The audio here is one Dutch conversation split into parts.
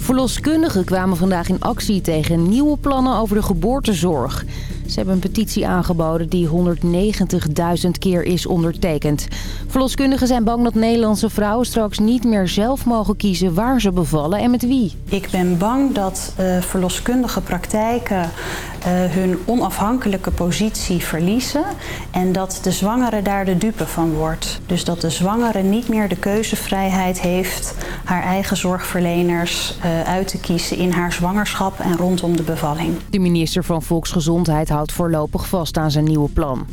Verloskundigen kwamen vandaag in actie tegen nieuwe plannen over de geboortezorg. Ze hebben een petitie aangeboden die 190.000 keer is ondertekend. Verloskundigen zijn bang dat Nederlandse vrouwen straks niet meer zelf mogen kiezen waar ze bevallen en met wie. Ik ben bang dat uh, verloskundige praktijken uh, hun onafhankelijke positie verliezen... en dat de zwangere daar de dupe van wordt. Dus dat de zwangere niet meer de keuzevrijheid heeft... haar eigen zorgverleners uh, uit te kiezen in haar zwangerschap en rondom de bevalling. De minister van Volksgezondheid houdt voorlopig vast aan zijn nieuwe plan.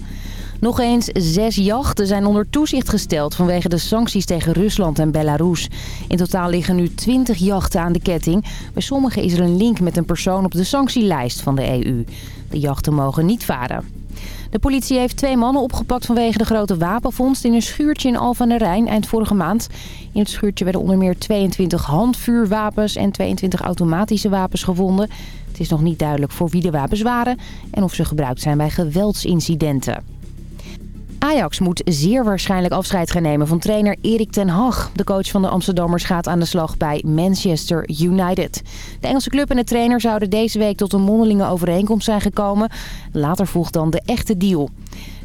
Nog eens zes jachten zijn onder toezicht gesteld vanwege de sancties tegen Rusland en Belarus. In totaal liggen nu 20 jachten aan de ketting. Bij sommige is er een link met een persoon op de sanctielijst van de EU. De jachten mogen niet varen. De politie heeft twee mannen opgepakt vanwege de grote wapenvondst in een schuurtje in Alphen aan de Rijn eind vorige maand. In het schuurtje werden onder meer 22 handvuurwapens en 22 automatische wapens gevonden. Het is nog niet duidelijk voor wie de wapens waren en of ze gebruikt zijn bij geweldsincidenten. Ajax moet zeer waarschijnlijk afscheid gaan nemen van trainer Erik ten Hag. De coach van de Amsterdammers gaat aan de slag bij Manchester United. De Engelse club en de trainer zouden deze week tot een mondelinge overeenkomst zijn gekomen. Later volgt dan de echte deal.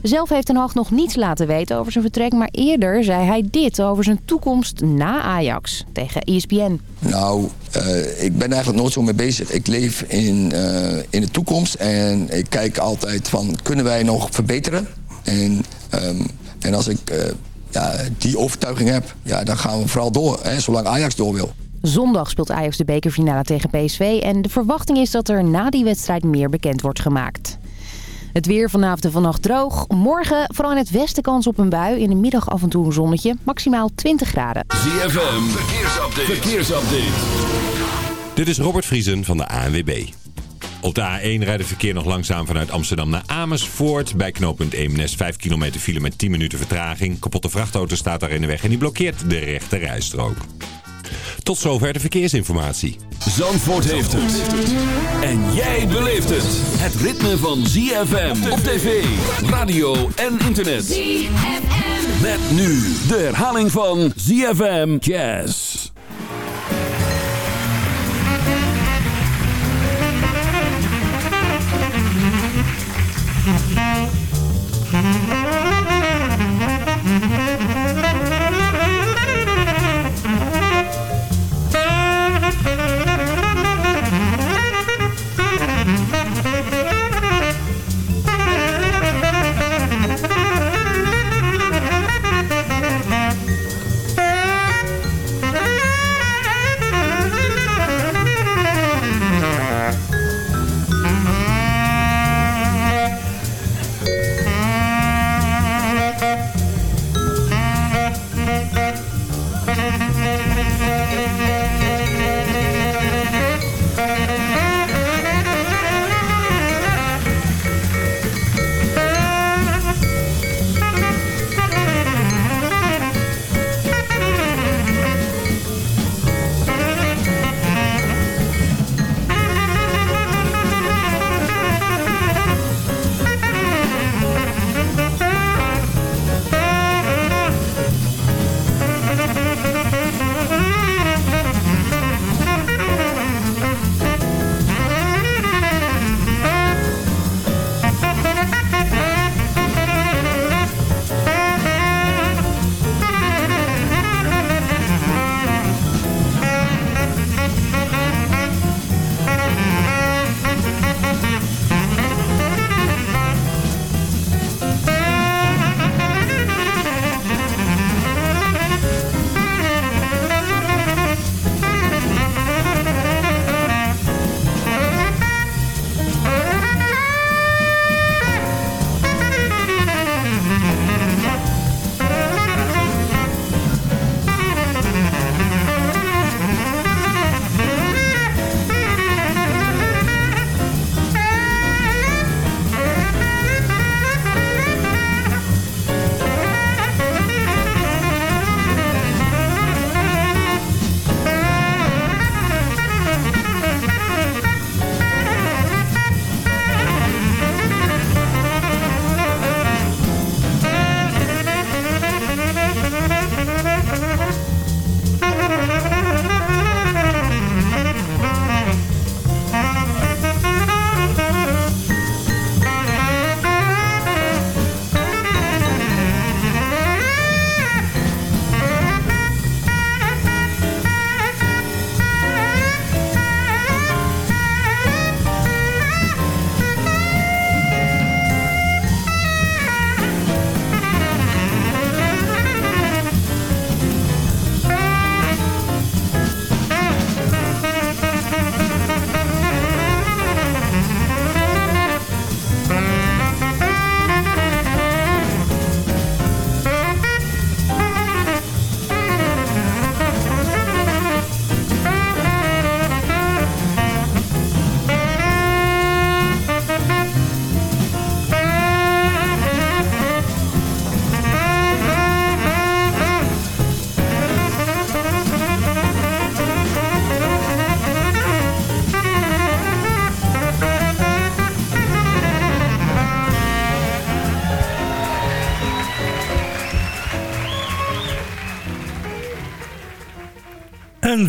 Zelf heeft Ten Hag nog niets laten weten over zijn vertrek... maar eerder zei hij dit over zijn toekomst na Ajax tegen ESPN. Nou, uh, ik ben eigenlijk nooit zo mee bezig. Ik leef in, uh, in de toekomst en ik kijk altijd van... kunnen wij nog verbeteren? En, um, en als ik uh, ja, die overtuiging heb, ja, dan gaan we vooral door. Hè, zolang Ajax door wil. Zondag speelt Ajax de bekerfinale tegen PSV. En de verwachting is dat er na die wedstrijd meer bekend wordt gemaakt. Het weer vanavond en vannacht droog. Morgen vooral in het westen kans op een bui. In de middag af en toe een zonnetje. Maximaal 20 graden. ZFM, verkeersupdate. verkeersupdate. Dit is Robert Vriesen van de ANWB. Op de A1 rijdt het verkeer nog langzaam vanuit Amsterdam naar Amersfoort. Bij knooppunt Eemnes 5 kilometer file met 10 minuten vertraging. Kapotte vrachtauto staat daar in de weg en die blokkeert de rechte rijstrook. Tot zover de verkeersinformatie. Zandvoort heeft het. En jij beleeft het. Het ritme van ZFM op tv, radio en internet. ZFM. Met nu de herhaling van ZFM Jazz. MUZIEK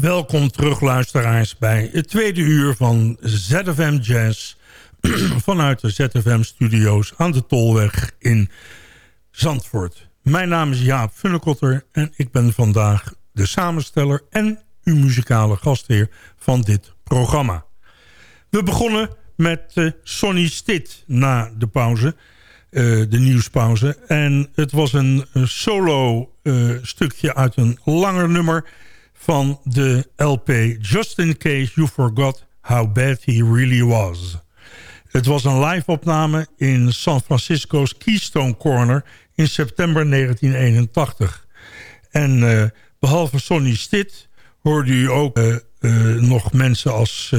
welkom terug luisteraars bij het tweede uur van ZFM Jazz... vanuit de ZFM-studio's aan de Tolweg in Zandvoort. Mijn naam is Jaap Funnekotter en ik ben vandaag de samensteller... en uw muzikale gastheer van dit programma. We begonnen met uh, Sonny Stitt na de pauze, uh, de nieuwspauze. En het was een solo uh, stukje uit een langer nummer van de LP Just In Case You Forgot How Bad He Really Was. Het was een live-opname in San Francisco's Keystone Corner in september 1981. En uh, behalve Sonny Stitt hoorde u ook uh, uh, nog mensen als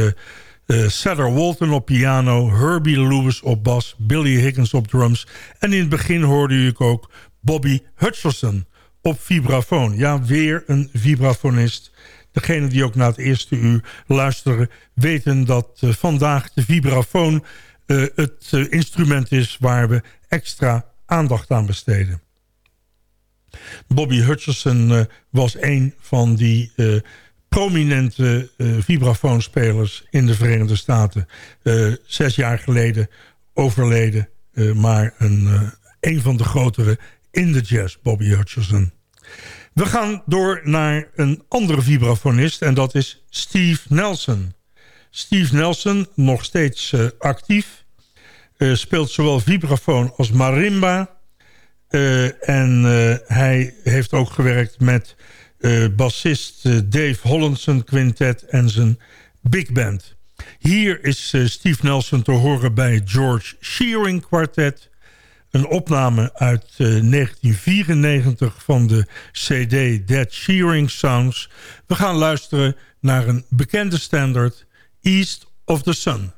Cedar Walton op piano... Herbie Lewis op bas, Billy Higgins op drums... en in het begin hoorde u ook Bobby Hutcherson op vibrafoon. Ja, weer een vibrafonist. Degene die ook na het eerste uur luisteren... weten dat uh, vandaag de vibrafoon uh, het uh, instrument is... waar we extra aandacht aan besteden. Bobby Hutcherson was een van die prominente vibrafoonspelers in de Verenigde Staten. zes jaar geleden overleden, maar een, een van de grotere in de jazz, Bobby Hutcherson. We gaan door naar een andere vibrafonist en dat is Steve Nelson. Steve Nelson, nog steeds uh, actief, uh, speelt zowel vibrafoon als marimba. Uh, en hij heeft ook gewerkt met bassist Dave Hollandson Quintet en zijn big band. Hier is Steve Nelson te horen bij George Shearing Quartet... Een opname uit uh, 1994 van de CD Dead Shearing Sounds. We gaan luisteren naar een bekende standard, East of the Sun.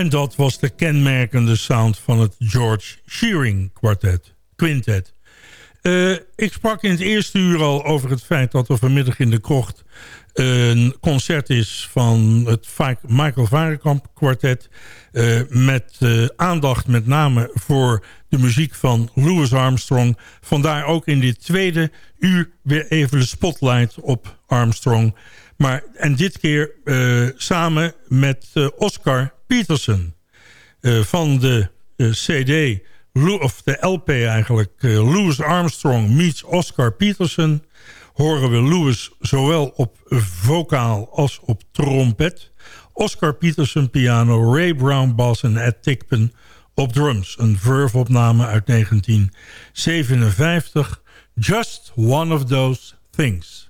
En dat was de kenmerkende sound van het George Shearing kwartet, quintet. Uh, ik sprak in het eerste uur al over het feit dat er vanmiddag in de krocht een concert is van het Michael Varenkamp kwartet. Uh, met uh, aandacht met name voor de muziek van Louis Armstrong. Vandaar ook in dit tweede uur weer even de spotlight op Armstrong. Maar, en dit keer samen met Oscar Peterson. van de CD, of de LP eigenlijk, Louis Armstrong meets Oscar Peterson horen we Louis zowel op vocaal als op trompet. Oscar Peterson piano, Ray Brown bass en Ed Tickpen op drums. Een Verve-opname uit 1957. Just one of those things.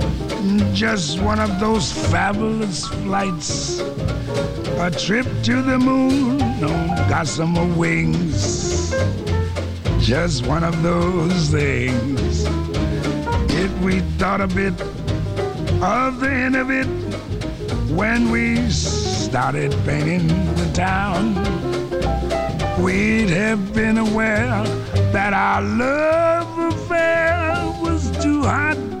Just one of those fabulous flights. A trip to the moon on gossamer wings just one of those things. If we thought a bit of the end of it when we started painting the town, we'd have been aware that our love affair was too hot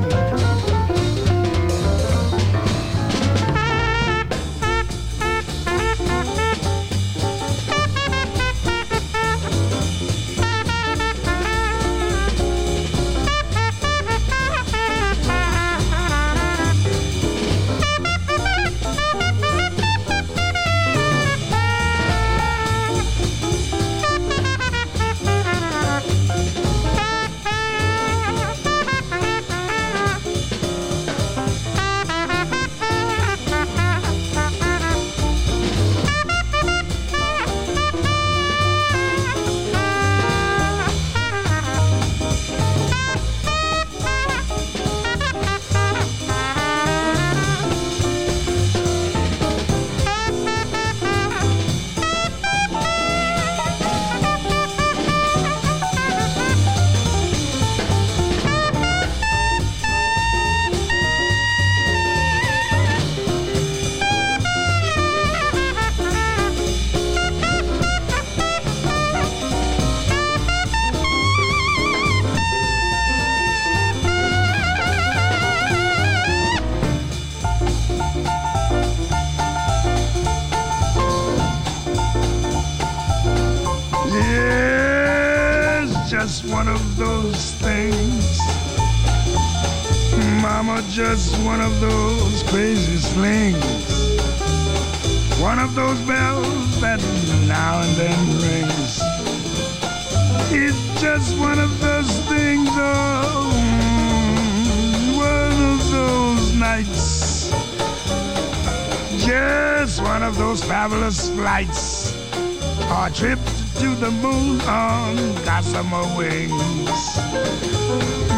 Gossamer wings.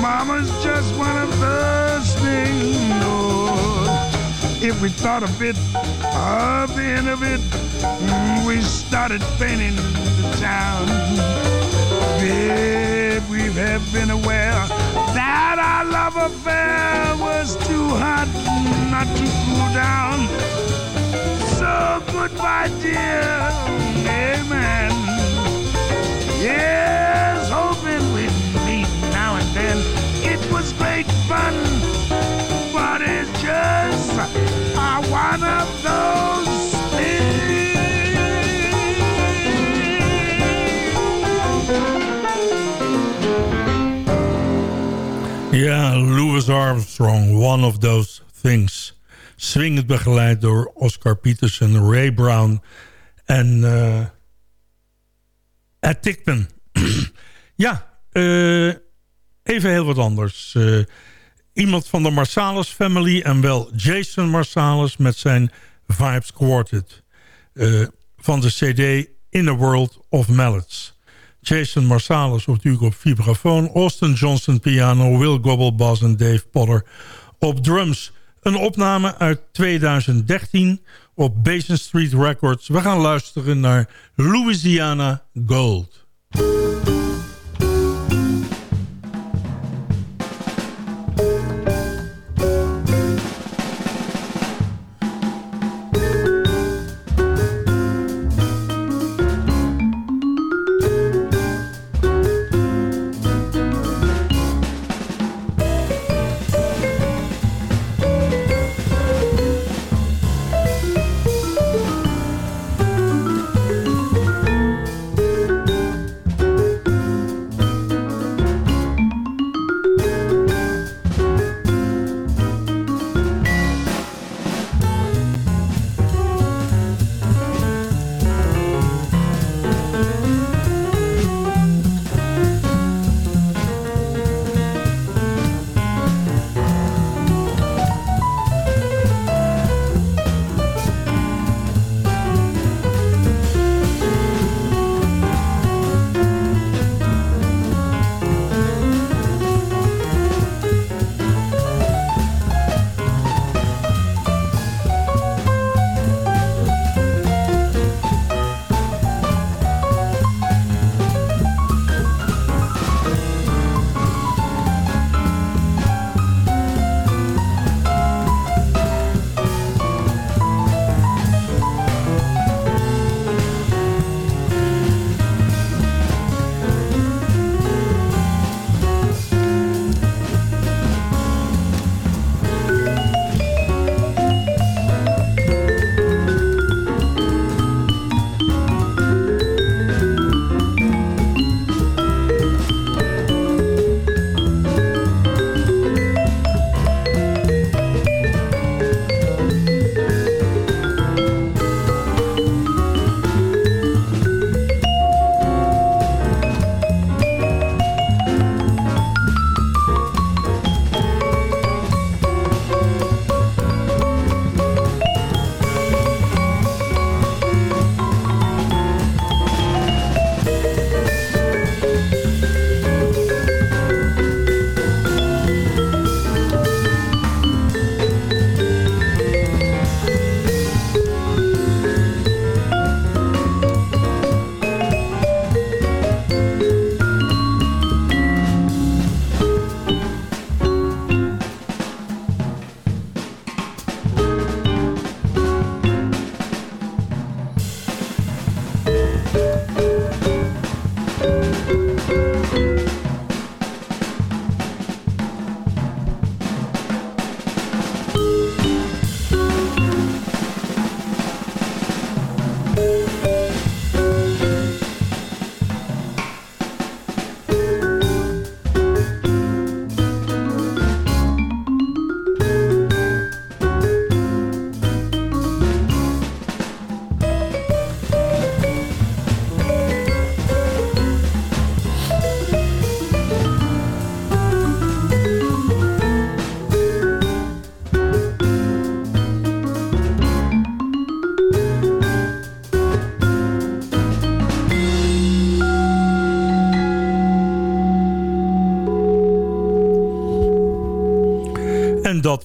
Mama's just one of those things. Oh, if we thought a bit of the end of it, mm, we started painting the town. Babe, we have been aware that our love affair was too hot not to cool down. So goodbye, dear. Amen. Yes, of those Ja, Louis Armstrong, One of Those Things. Swingend begeleid door Oscar Peterson, Ray Brown en uh, Ed Tickman. ja, uh, even heel wat anders. Uh, iemand van de Marsalis family en wel Jason Marsalis met zijn Vibes Quartet. van de cd In a World of Mallets. Jason Marsalis natuurlijk op vibrafoon. Austin Johnson piano, Will Gobble bass en Dave Potter op drums. Een opname uit 2013 op Basin Street Records. We gaan luisteren naar Louisiana Gold.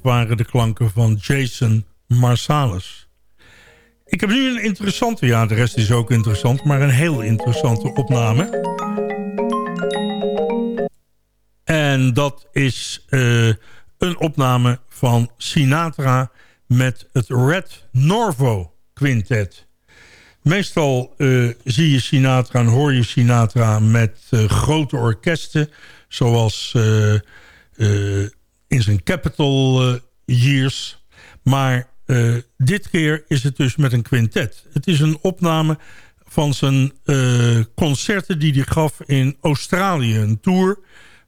Waren de klanken van Jason Marsalis. Ik heb nu een interessante, ja de rest is ook interessant... maar een heel interessante opname. En dat is uh, een opname van Sinatra met het Red Norvo Quintet. Meestal uh, zie je Sinatra en hoor je Sinatra met uh, grote orkesten... zoals in zijn capital uh, years. Maar uh, dit keer is het dus met een quintet. Het is een opname van zijn uh, concerten die hij gaf in Australië. Een tour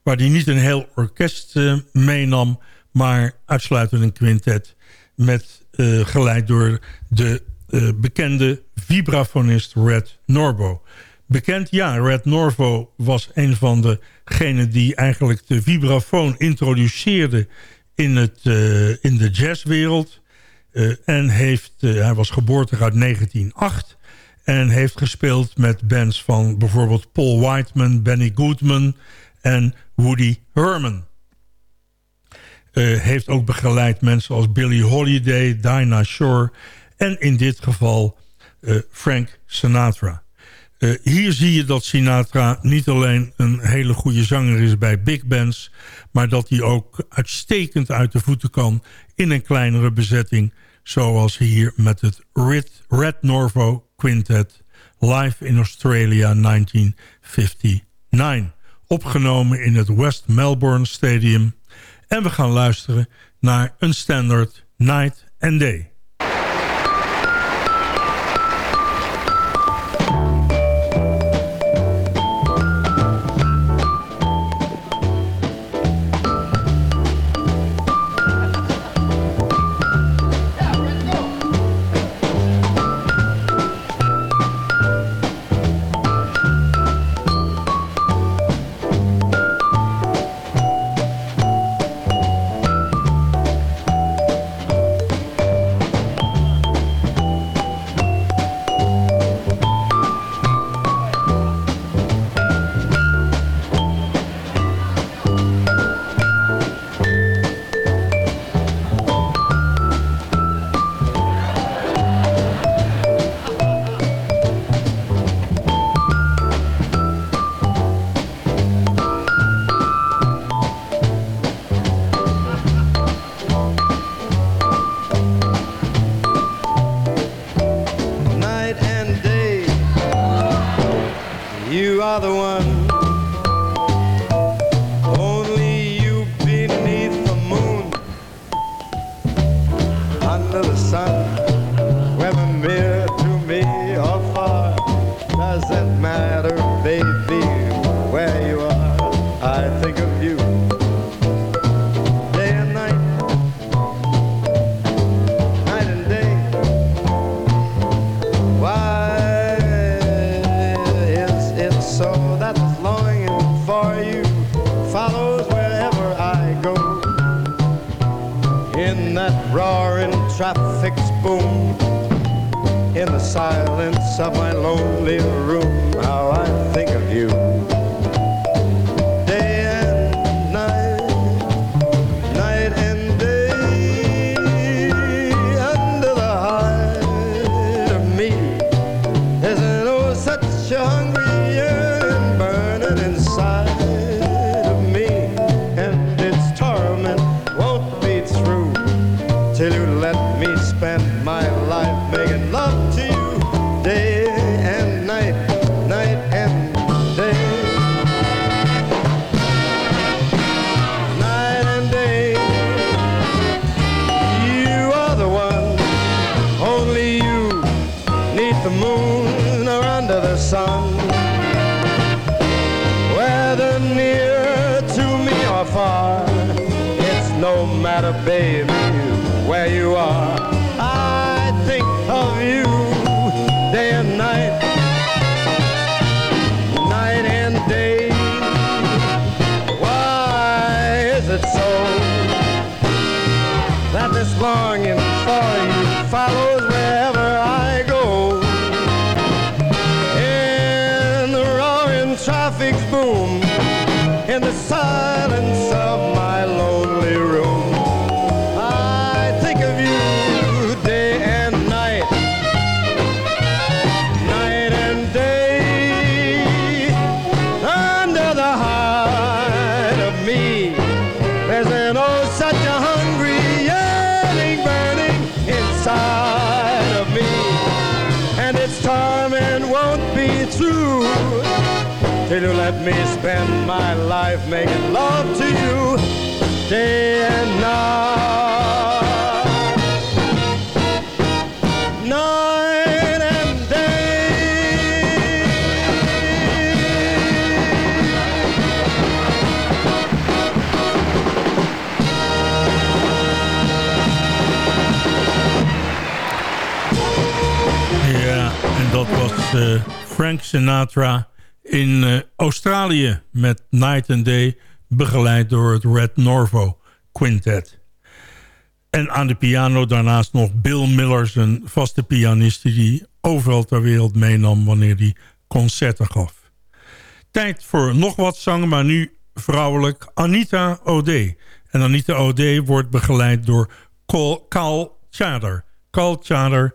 waar hij niet een heel orkest meenam, maar uitsluitend een quintet. met, geleid door de bekende vibrafonist Red Norvo. Bekend, ja, Red Norvo was een van degenen die eigenlijk de vibrafoon introduceerde in, het, in de jazzwereld. en heeft, hij was geboortig uit 1908 en heeft gespeeld met bands van bijvoorbeeld Paul Whiteman, Benny Goodman en Woody Herman. Heeft ook begeleid mensen als Billie Holiday, Dinah Shore en in dit geval Frank Sinatra. Uh, hier zie je dat Sinatra niet alleen een hele goede zanger is bij big bands... maar dat hij ook uitstekend uit de voeten kan in een kleinere bezetting... zoals hier met het Red, Red Norvo Quintet live in Australia 1959. Opgenomen in het West Melbourne Stadium. En we gaan luisteren naar een standard Night and Day. are the one. my life making love to you day and night. Night and day. Ja, en dat was uh, Frank Sinatra in uh, Australië met Night and Day... begeleid door het Red Norvo Quintet. En aan de piano daarnaast nog Bill Miller, zijn vaste pianist... die overal ter wereld meenam wanneer hij concerten gaf. Tijd voor nog wat zang, maar nu vrouwelijk Anita O'Day. En Anita O'Day wordt begeleid door Carl Chader. Carl Chader,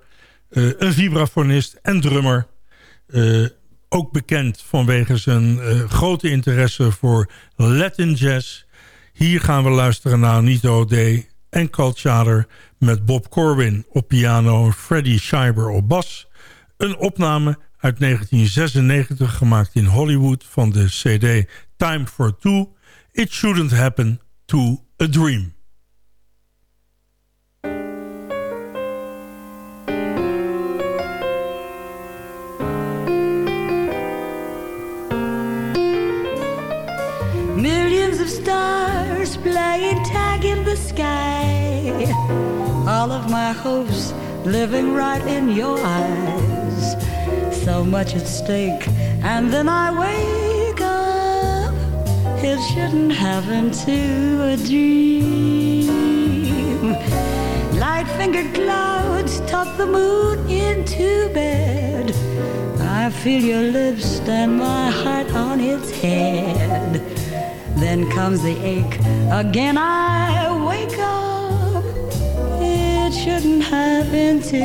uh, een vibrafonist en drummer... Uh, ook bekend vanwege zijn uh, grote interesse voor Latin jazz. Hier gaan we luisteren naar Nito Day en Chader met Bob Corwin op piano en Freddie Scheiber op bas. Een opname uit 1996 gemaakt in Hollywood van de cd Time for Two. It Shouldn't Happen to a Dream. Of stars playing tag in the sky. All of my hopes living right in your eyes. So much at stake, and then I wake up. It shouldn't happen to a dream. Light fingered clouds tuck the moon into bed. I feel your lips and my heart on its head. Then comes the ache. Again I wake up. It shouldn't happen to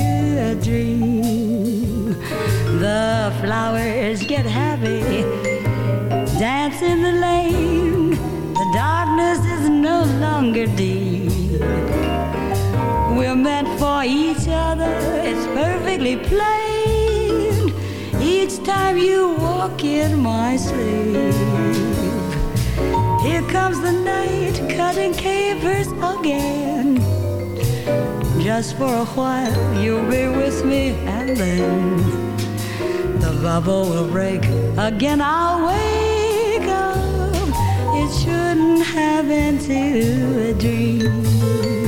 a dream. The flowers get happy, dance in the lane. The darkness is no longer deep. We're meant for each other, it's perfectly plain. Each time you walk in my sleep. Here comes the night, cutting capers again. Just for a while, you'll be with me, and then the bubble will break. Again, I'll wake up. It shouldn't have been to a dream.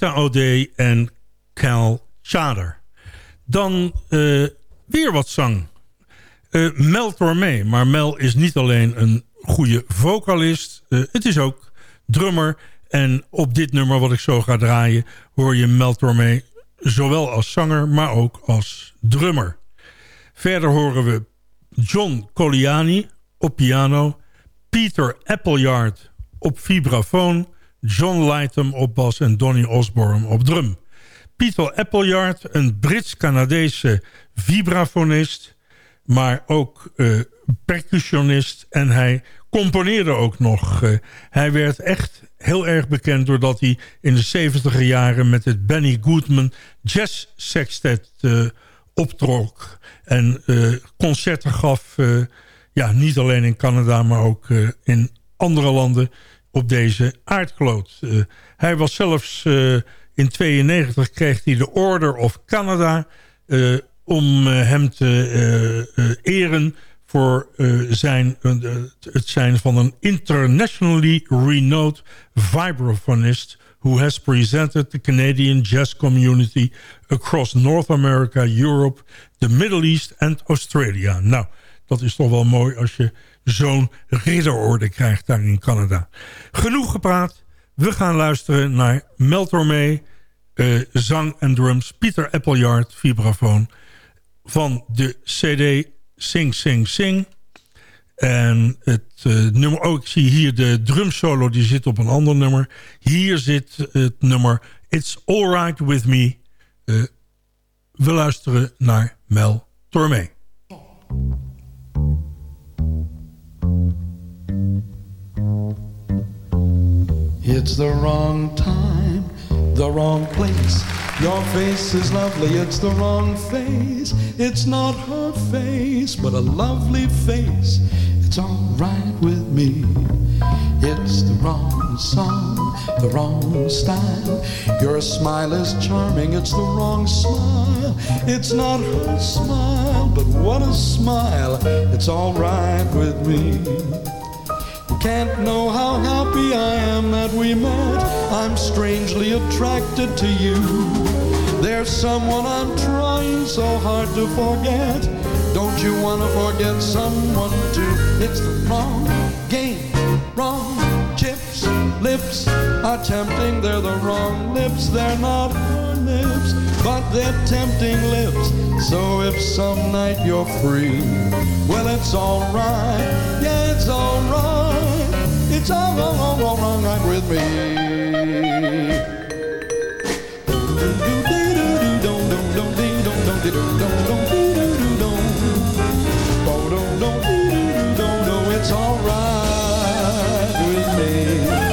Anita O'Day en Cal Chader. Dan uh, weer wat zang. Uh, Mel Tormé. Maar Mel is niet alleen een goede vocalist. Uh, het is ook drummer. En op dit nummer wat ik zo ga draaien... hoor je Mel Tormé zowel als zanger, maar ook als drummer. Verder horen we John Colliani op piano... Peter Appleyard op vibrafoon... John Lightham op bas en Donny Osborne op drum. Peter Appleyard, een Brits-Canadese vibrafonist... maar ook uh, percussionist en hij componeerde ook nog. Uh, hij werd echt heel erg bekend doordat hij in de 70 jaren... met het Benny Goodman Jazz Sextet uh, optrok en concerten gaf ja, niet alleen in Canada, maar ook in andere landen op deze aardkloot. hij was zelfs in 92 kreeg hij de Order of Canada om hem te eren voor zijn, het zijn van een internationally renowned vibraphonist who has presented the Canadian jazz community across North America, Europe, the Middle East and Australia. Nou, dat is toch wel mooi als je zo'n ridderorde krijgt daar in Canada. Genoeg gepraat. We gaan luisteren naar Mel Tormé, uh, zang en drums, Pieter Appleyard, vibrafoon, van de CD Sing Sing Sing... En het uh, nummer, ook zie hier de drumsolo, die zit op een ander nummer. Hier zit het nummer It's Alright With Me. Uh, we luisteren naar Mel Tormé. It's the wrong time, the wrong place. Your face is lovely, it's the wrong face. It's not her face, but a lovely face. It's alright with me. It's the wrong song, the wrong style. Your smile is charming, it's the wrong smile. It's not her smile, but what a smile. It's alright with me. Can't know how happy I am that we met. I'm strangely attracted to you. There's someone I'm trying so hard to forget. Don't you wanna forget someone too? It's the wrong game, wrong chips. Lips are tempting, they're the wrong lips. They're not her lips, but they're tempting lips. So if some night you're free, well, it's alright. Yeah, it's alright. It's all wrong, wrong, wrong, wrong, right with me. is not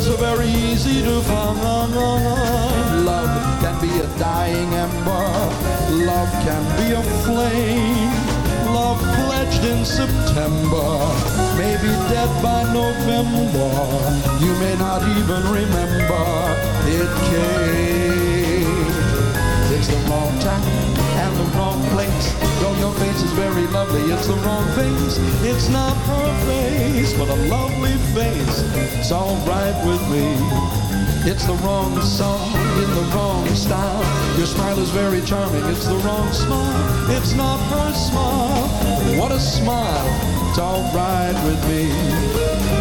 so very easy to find. Love can be a dying ember. Love can be a flame. Love pledged in September may be dead by November. You may not even remember it came. Your face is very lovely, it's the wrong face. It's not her face, but a lovely face. It's alright with me. It's the wrong song in the wrong style. Your smile is very charming, it's the wrong smile. It's not her smile. What a smile. It's alright with me.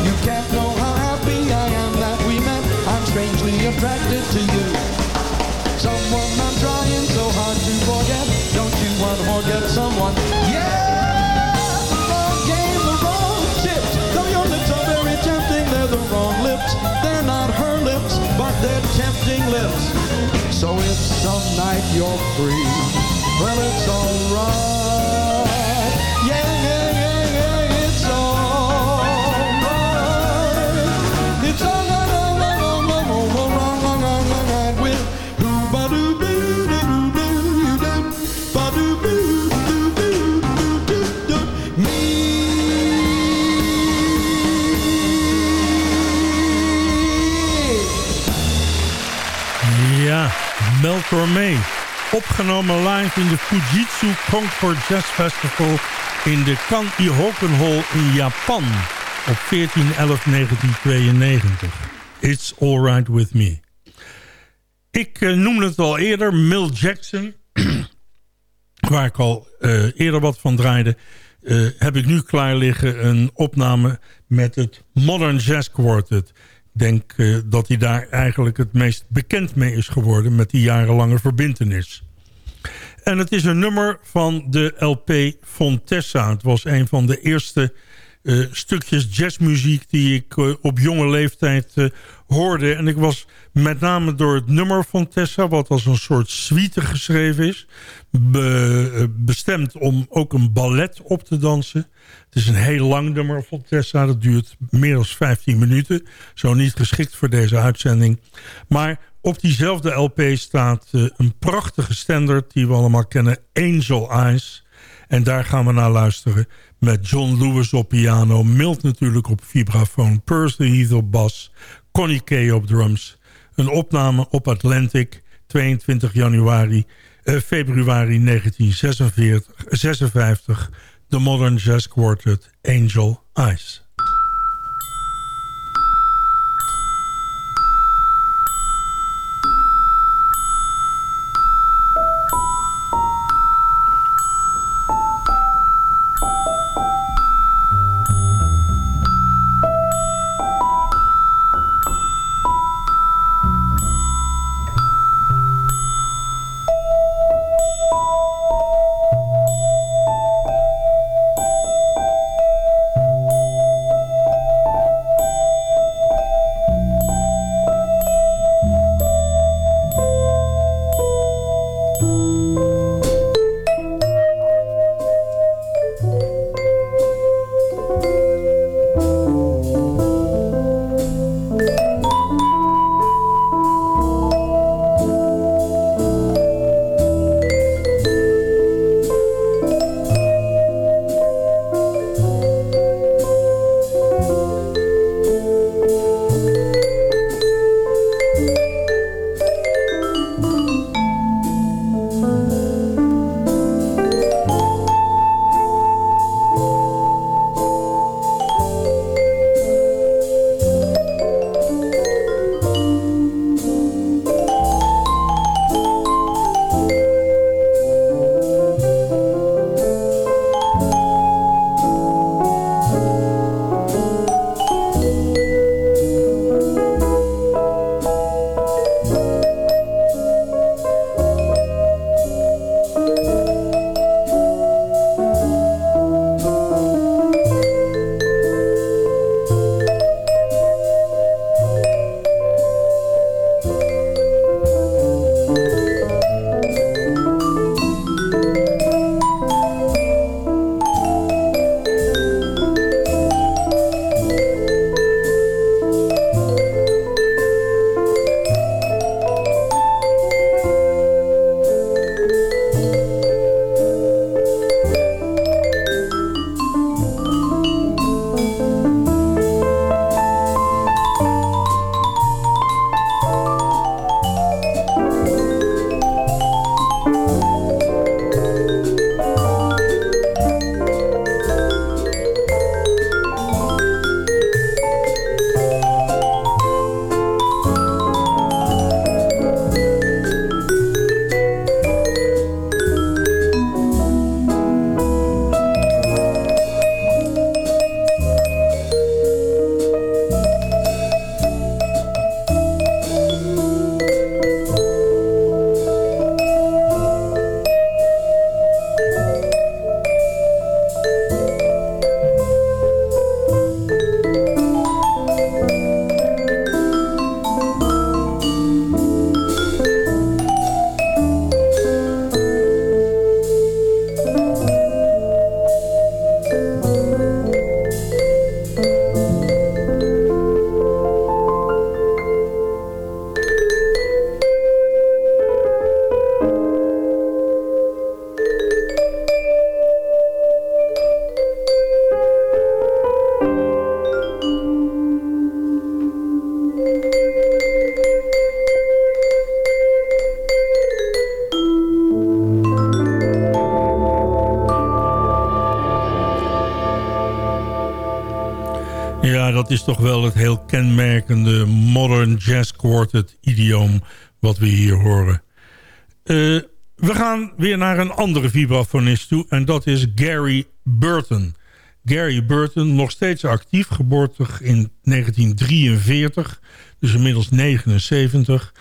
You can't know how happy I am that we met. I'm strangely attracted to you. Someone I'm trying so hard to forget. You forget someone? Yeah! The wrong game, the wrong chips. Though your lips are very tempting, they're the wrong lips. They're not her lips, but they're tempting lips. So if some night you're free, well, it's alright. Yeah, Mel Tormé. Opgenomen live in de Fujitsu Concord Jazz Festival in de Kan-i-Hoken Hall in Japan op 14-11-1992. It's Alright With Me. Ik uh, noemde het al eerder, Mill Jackson, waar ik al uh, eerder wat van draaide... Uh, heb ik nu klaar liggen een opname met het Modern Jazz Quartet denk uh, dat hij daar eigenlijk het meest bekend mee is geworden... met die jarenlange verbintenis. En het is een nummer van de LP Fontessa. Het was een van de eerste uh, stukjes jazzmuziek die ik uh, op jonge leeftijd hoorde. En ik was met name door het nummer van Tessa... wat als een soort suite geschreven is... Be, bestemd om ook een ballet op te dansen. Het is een heel lang nummer van Tessa. Dat duurt meer dan 15 minuten. Zo niet geschikt voor deze uitzending. Maar op diezelfde LP staat een prachtige standard... die we allemaal kennen, Angel Eyes... En daar gaan we naar luisteren met John Lewis op piano, Milt natuurlijk op vibrafoon, Percy Heath op bas, Connie Kay op drums. Een opname op Atlantic, 22 januari, eh, februari 1956, de Modern Jazz Quartet Angel Eyes. Is toch wel het heel kenmerkende modern jazz quartet idioom wat we hier horen. Uh, we gaan weer naar een andere vibrafonist toe en dat is Gary Burton. Gary Burton, nog steeds actief, geboortig in 1943, dus inmiddels 79.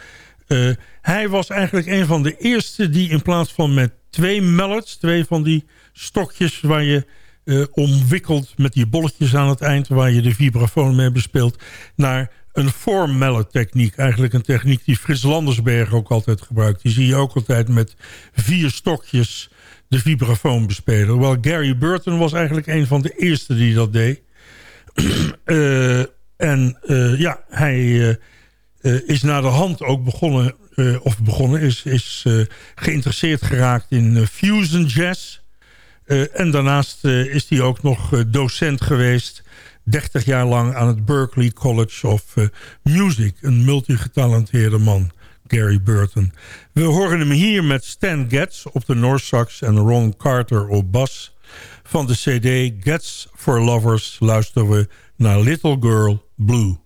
Uh, eh, hij was eigenlijk een van de eerste die in plaats van met twee mallets, twee van die stokjes waar je omwikkeld met die bolletjes aan het eind... waar je de vibrafoon mee bespeelt... naar een formelle techniek. Eigenlijk een techniek die Frits Landersberg ook altijd gebruikt. Die zie je ook altijd met vier stokjes de vibrafoon bespelen. Wel, Gary Burton was eigenlijk een van de eerste die dat deed. uh, en uh, ja, hij uh, is naar de hand ook begonnen... of begonnen, is, is geïnteresseerd geraakt in fusion jazz... en daarnaast is hij ook nog docent geweest 30 jaar lang aan het Berklee College of Music. Een multigetalenteerde man, Gary Burton. We horen hem hier met Stan Getz op de North Sax en Ron Carter op bas. Van de cd Getz for Lovers luisteren we naar Little Girl Blue.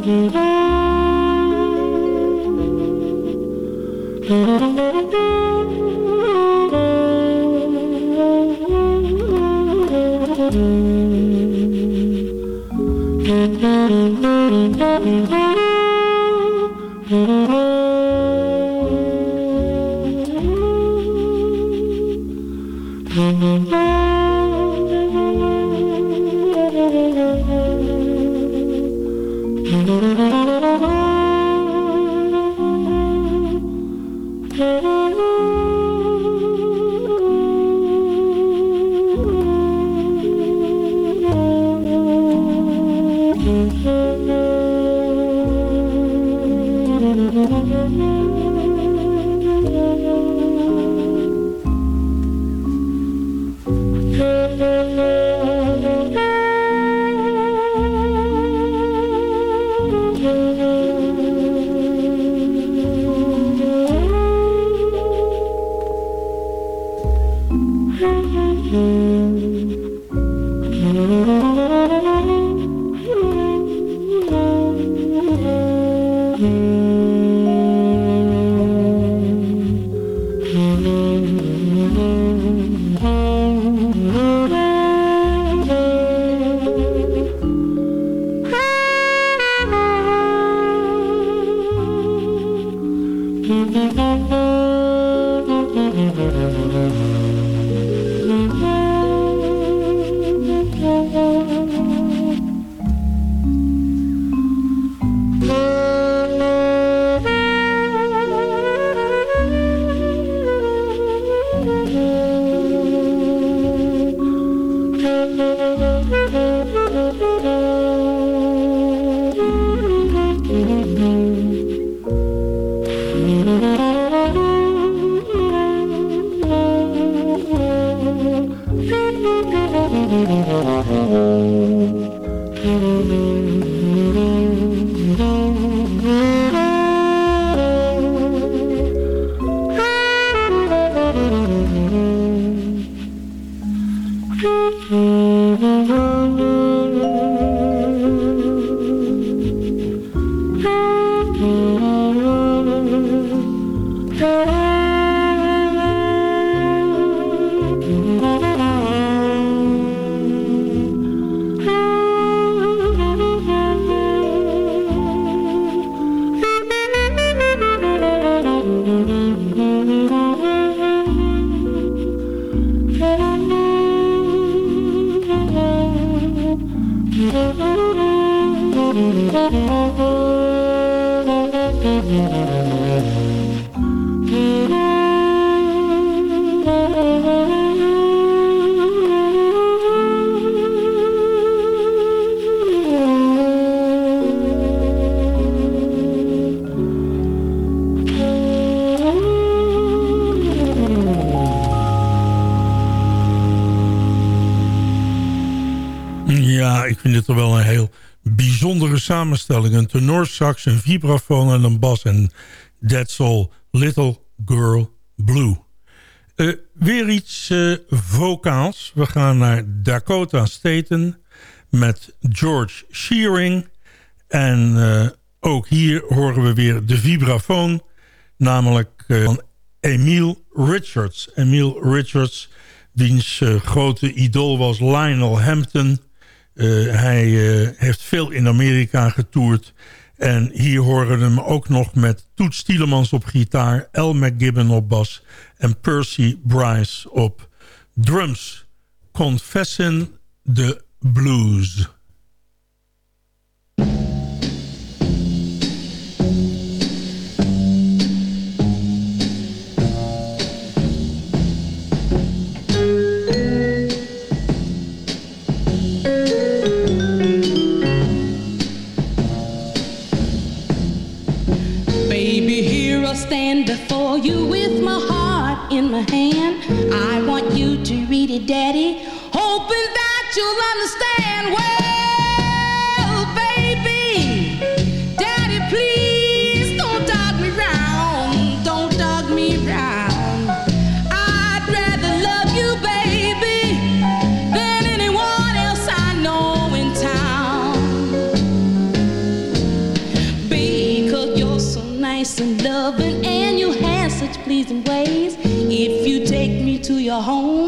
Mm-hmm. Samenstelling. Een tenorsax, een vibrafoon en een bas. En that's all. Little Girl Blue. Uh, weer iets uh, vocaals. We gaan naar Dakota Staten met George Shearing. En uh, ook hier horen we weer de vibrafoon. Namelijk van Emile Richards. Emile Richards, wiens grote idool was Lionel Hampton... hij heeft veel in Amerika getoerd. En hier horen we hem ook nog met Toets Tielemans op gitaar... Al McGibbon op bas en Percy Bryce op drums. Confessing the Blues. Daddy, hoping that you'll understand. Well, baby, Daddy, please don't dog me round. Don't dog me round. I'd rather love you, baby, than anyone else I know in town. Because you're so nice and loving, and you have such pleasing ways. If you take me to your home,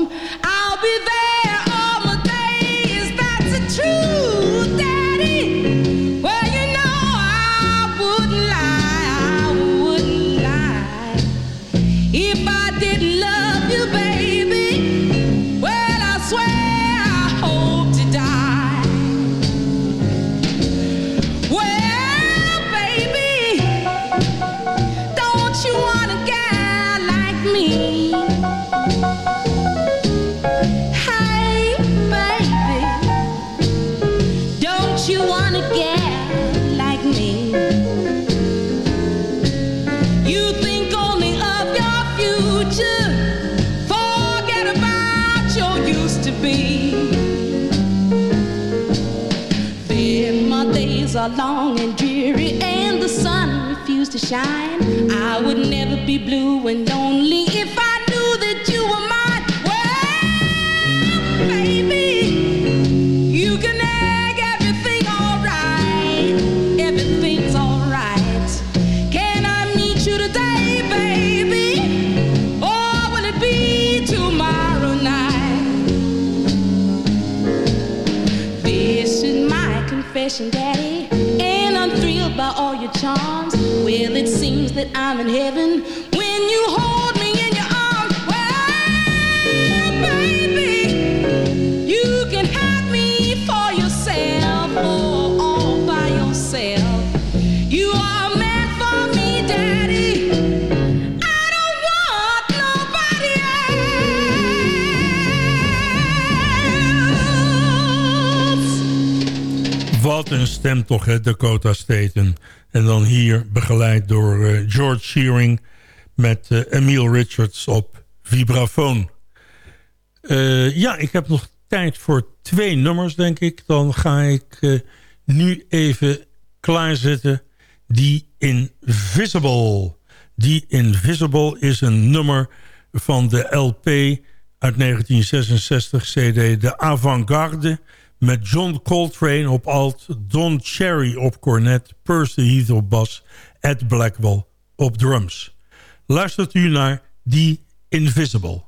long and dreary and the sun refused to shine, I would never be blue and lonely I'm in heaven when you hold me in your arms. Well, baby, you can have me for yourself, oh, all by yourself. You are meant for me, Daddy. I don't want nobody else. Wat een stem toch, hè, Dakota Staten. En dan hier begeleid door uh, George Shearing met uh, Emile Richards op vibrafoon. Uh, ja, ik heb nog tijd voor twee nummers, denk ik. Dan ga ik nu even klaarzetten. Die Invisible. Die Invisible is een nummer van de LP uit 1966 CD De Avantgarde met John Coltrane op alt, Don Cherry op cornet, Percy Heath op bas, Ed Blackwell op drums. Luistert u naar The Invisible.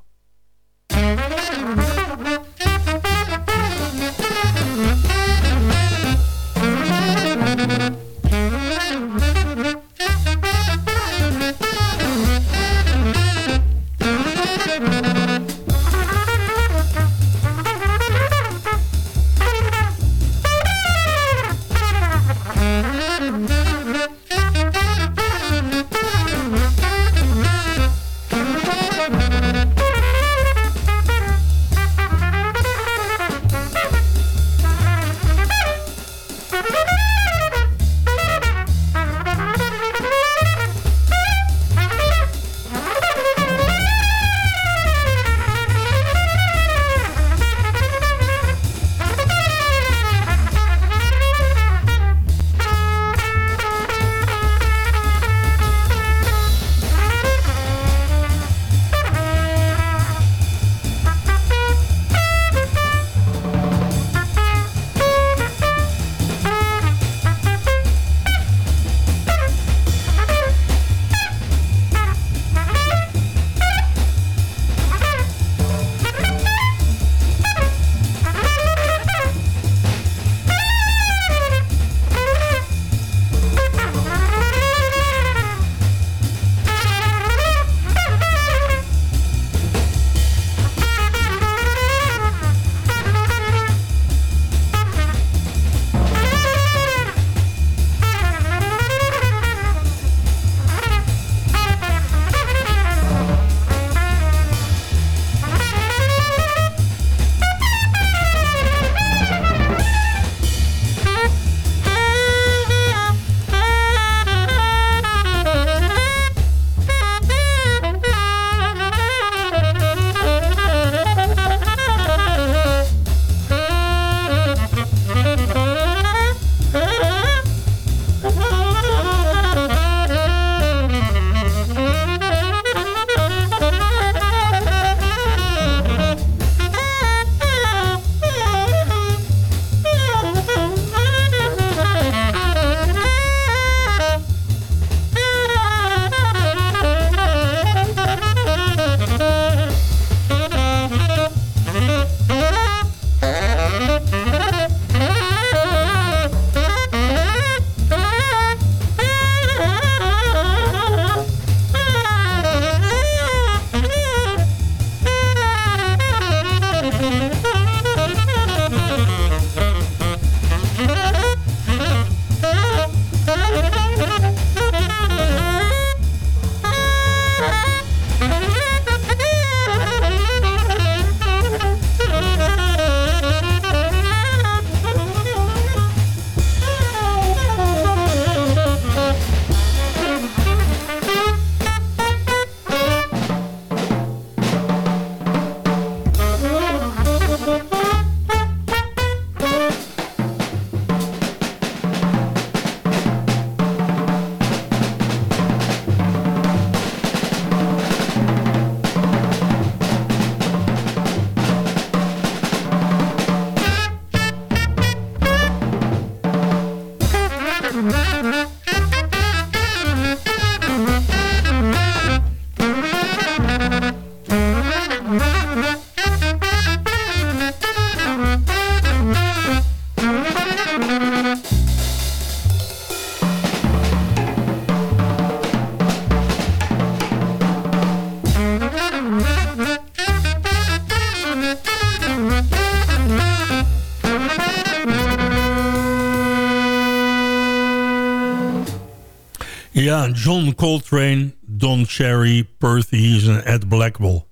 John Coltrane, Don Cherry, Perthes en Ed Blackwell.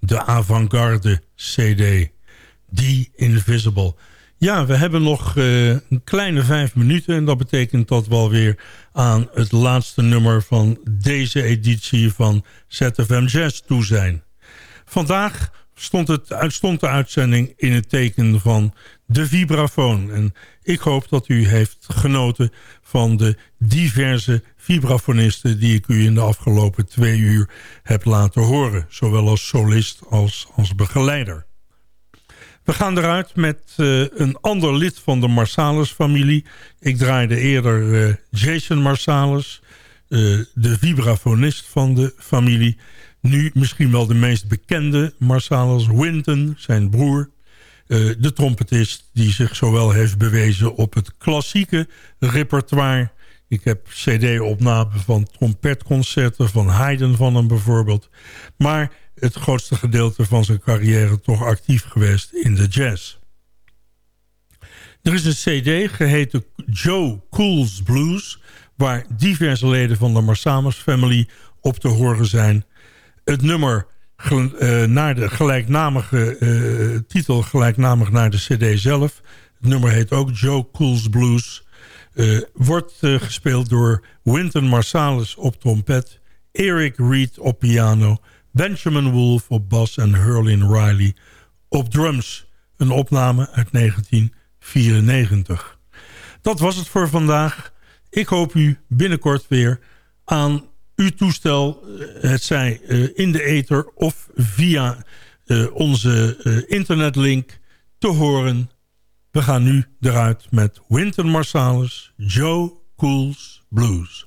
De avant-garde CD. The Invisible. Ja, we hebben nog uh, een kleine vijf minuten. En dat betekent dat we alweer aan het laatste nummer van deze editie van ZFM Jazz toe zijn. Vandaag stond, het, de uitzending in het teken van de vibrafoon. En ik hoop dat u heeft genoten van de diverse vibrafonisten... die ik u in de afgelopen twee uur heb laten horen. Zowel als solist als als begeleider. We gaan eruit met uh, een ander lid van de Marsalis-familie. Ik draaide eerder uh, Jason Marsalis, uh, de vibrafonist van de familie. Nu misschien wel de meest bekende Marsalis, Winton, zijn broer. de trompetist die zich zowel heeft bewezen op het klassieke repertoire... Ik heb cd-opnamen van trompetconcerten van Haydn van hem bijvoorbeeld. Maar het grootste gedeelte van zijn carrière toch actief geweest in de jazz. Er is een cd geheten Joe Cool's Blues... waar diverse leden van de Marsalis Family op te horen zijn. Het nummer uh, naar de gelijknamige uh, titel, gelijknamig naar de cd zelf. Het nummer heet ook Joe Cool's Blues. Uh, wordt gespeeld door Wynton Marsalis op trompet... Eric Reed op piano... Benjamin Wolf op bas en Hurlin Riley op drums. Een opname uit 1994. Dat was het voor vandaag. Ik hoop u binnenkort weer aan uw toestel, eh, het zij uh, in de ether of via uh, onze internetlink, te horen. We gaan nu eruit met Winter Marsalis, Joe Cool's Blues.